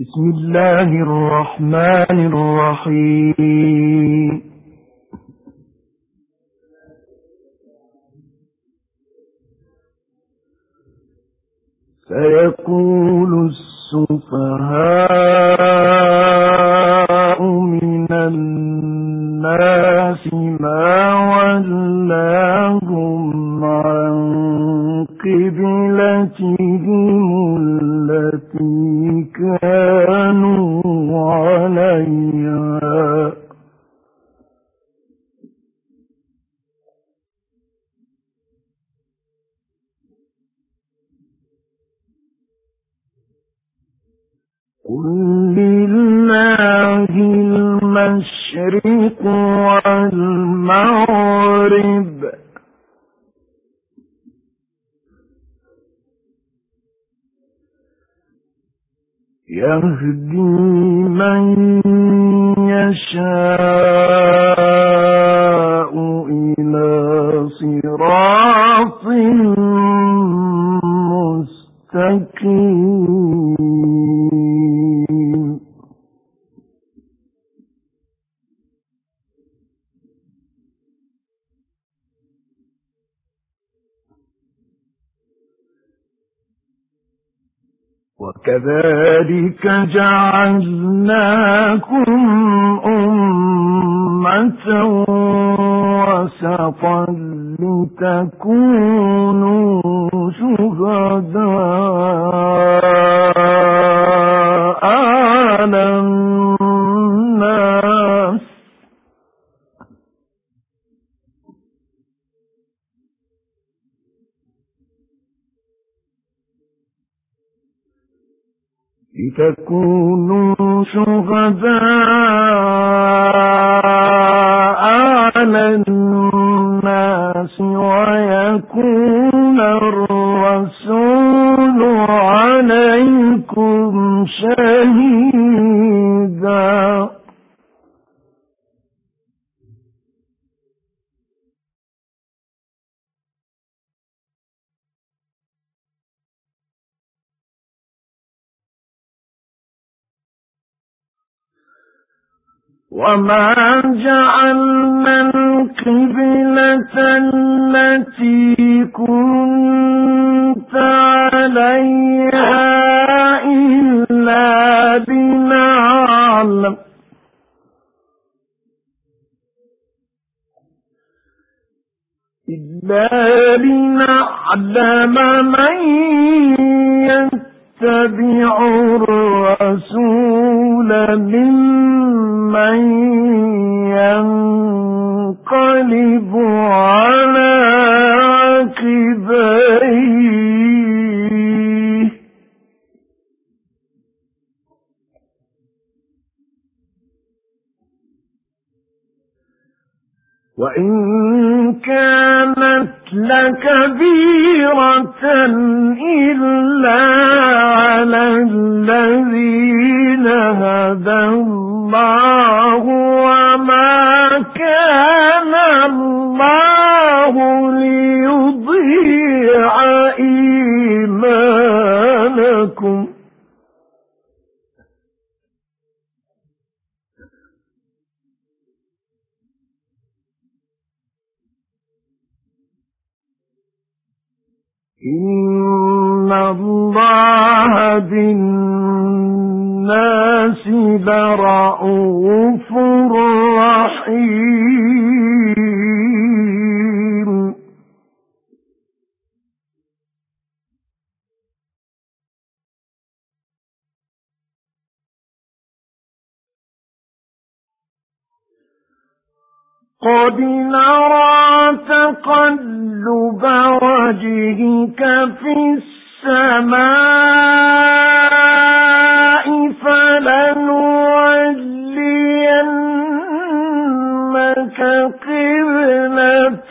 بسم الله الرحمن الرحيم. سيقول السفهاء من الناس ما ولاهم عن قبلتهم التي كانوا عليها. قل لله المشرق والمغرب يهدي من يشاء إلى صراط مستقيم. وكذلك جعلناكم أمة وسطا لتكونوا شهداء على لتكونوا شهداء. وما جعلنا القبلة التي كنت عليها إلا لنعلم إلا لنعلم من يتبع الرسول ممن ينقلب على عقبيه. وإن كانت لكبيرة إلا على الذين هدى الله وما كان الله ليضيع قد نرى تقلب وجهك في السماء فلنولينك قبلة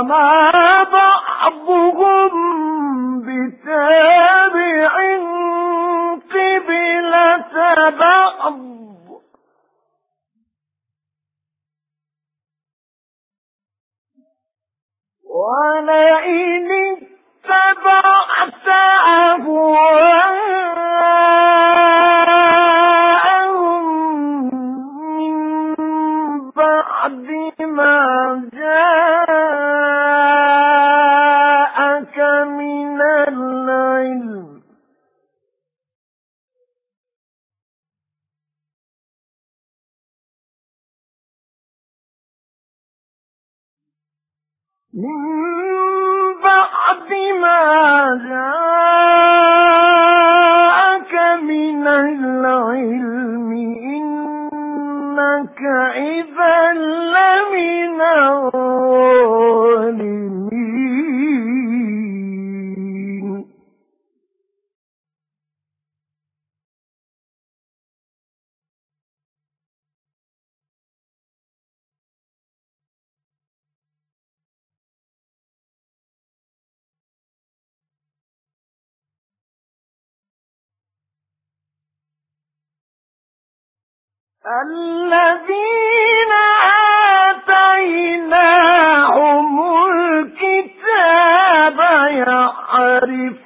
وما بعضهم بتابع قبلة بعض ولئن اتبعت أهواءهم بعد ما من الذين آتيناهم الكتاب يعرفونه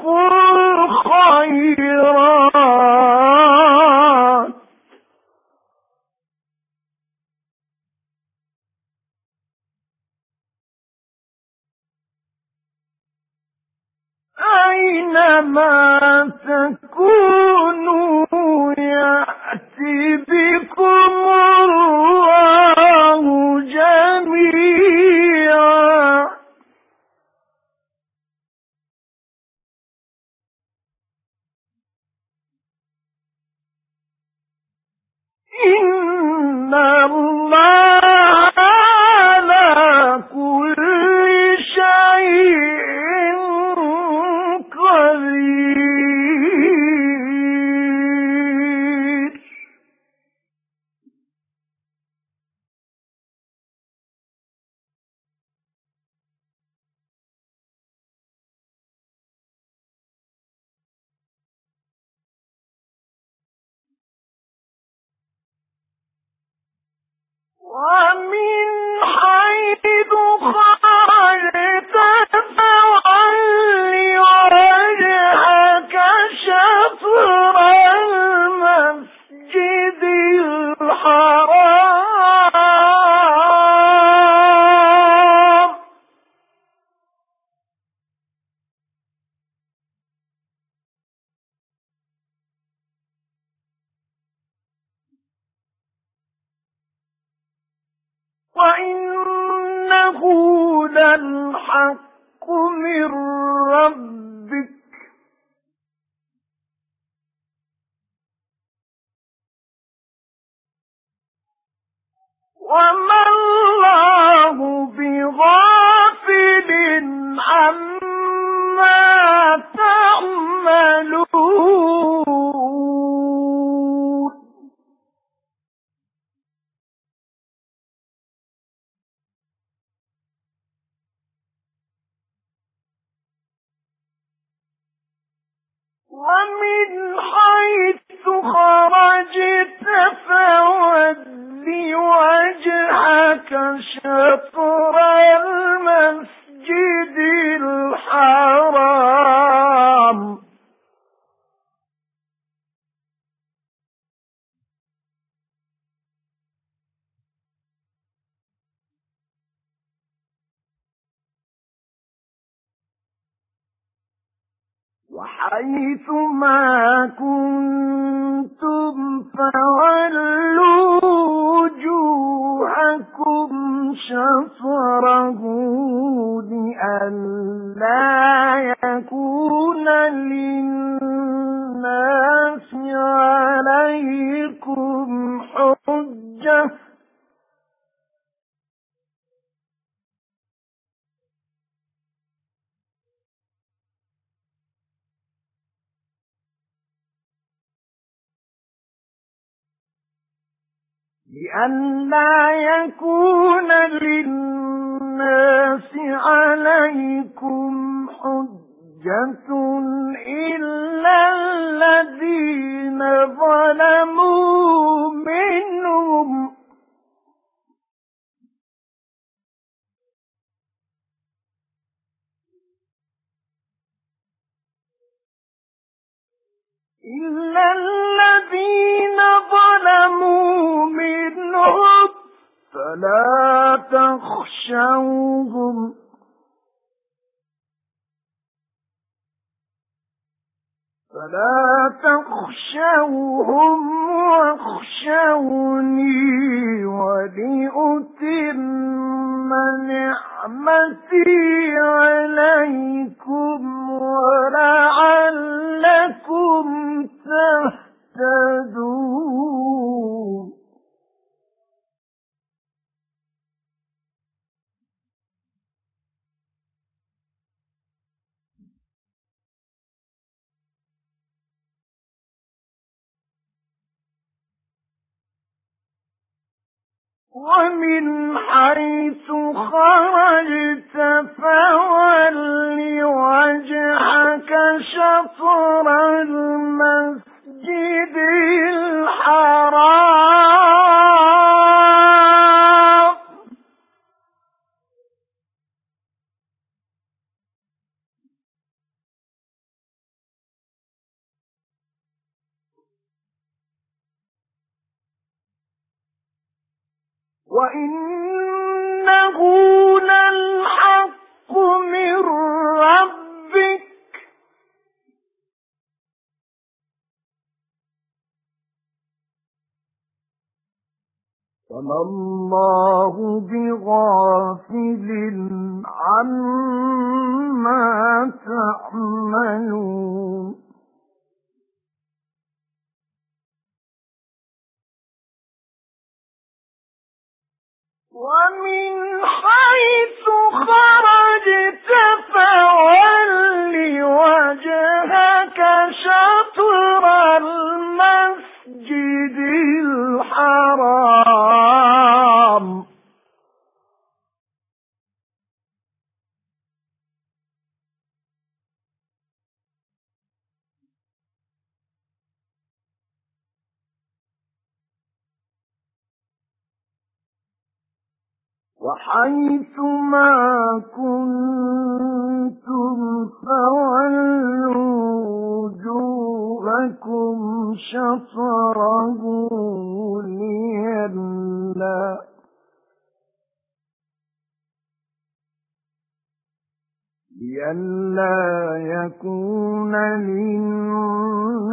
ومن الله بغافل عما تعملون. ومن حيث خرجت فول وجهك شطر المسجد الحرام. وحيث ما كنتم فولوا وجوهكم شطره لئلا يكون للناس عليكم حجة لئلا يكون للناس عليكم حجة إلا الذين ظلموا منهم. إلا الذين فلا تخشوهم. فلا تخشوهم واخشوني ولأتم نعمتي عليكم ولعلكم تهتدون. ومن حيث خرجت فول وجهك شطر المسجد الحرام. وإنه للحق من ربك وما الله بغافل عما تعملون وحيث ما كنتم فولوا وجوهكم شطره ليلا لئلا يكون للناس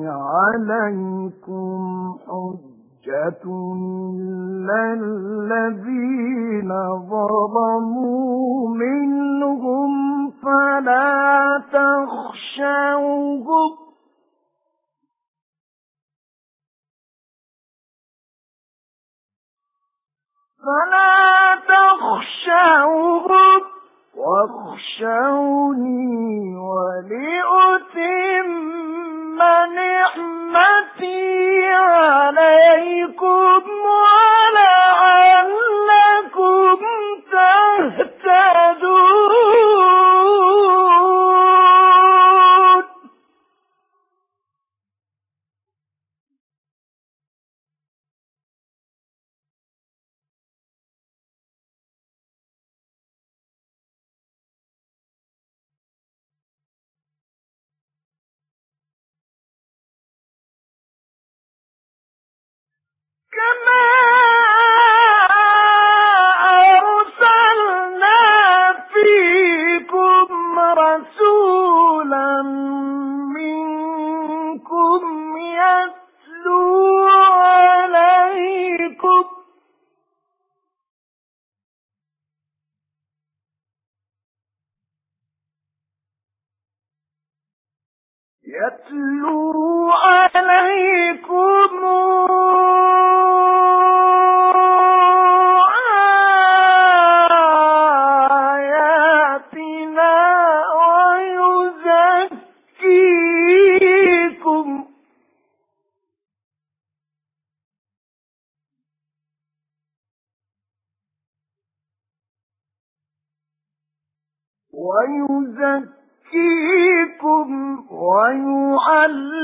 عليكم حجة. الذين ظلموا منهم فلا تخشوهم. فلا تخشوهم. واخشوني ولأتم نعمتي عليكم ولعلكم ما ويزكيكم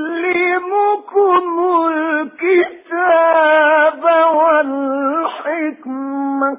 ويعلمكم الكتاب والحكمة.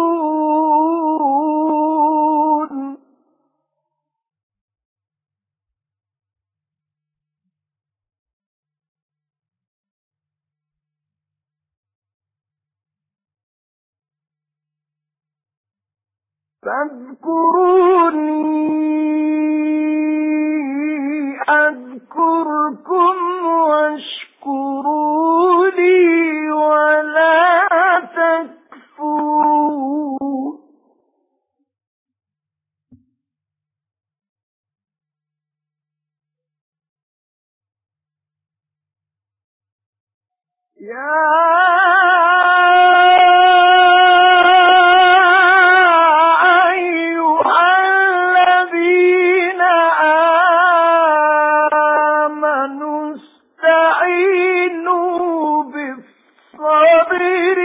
فاذكروني. خبير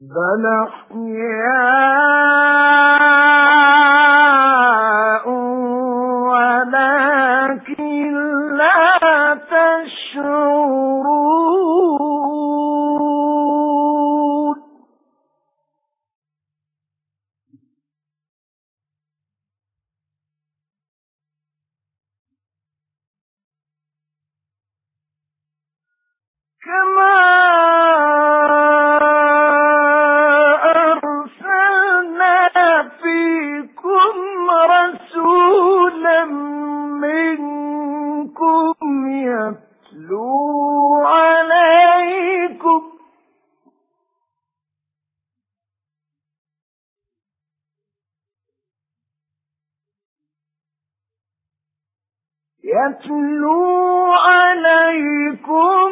بل أحياء يتلو عليكم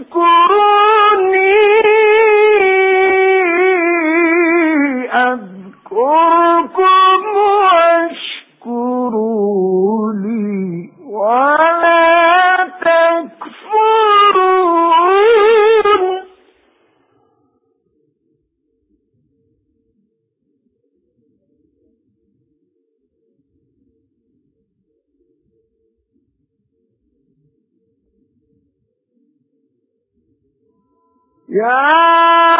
ذكر يا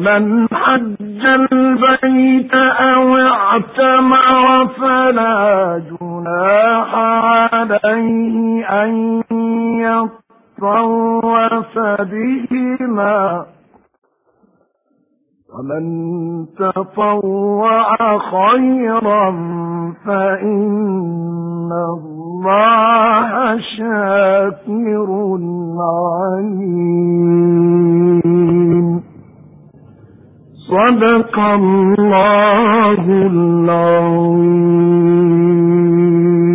فمن حج البيت أو اعتمر فلا جناح عليه أن يطوف بهما. ومن تطوع خيرا فإن الله شاكر عليم. صدق الله العظيم.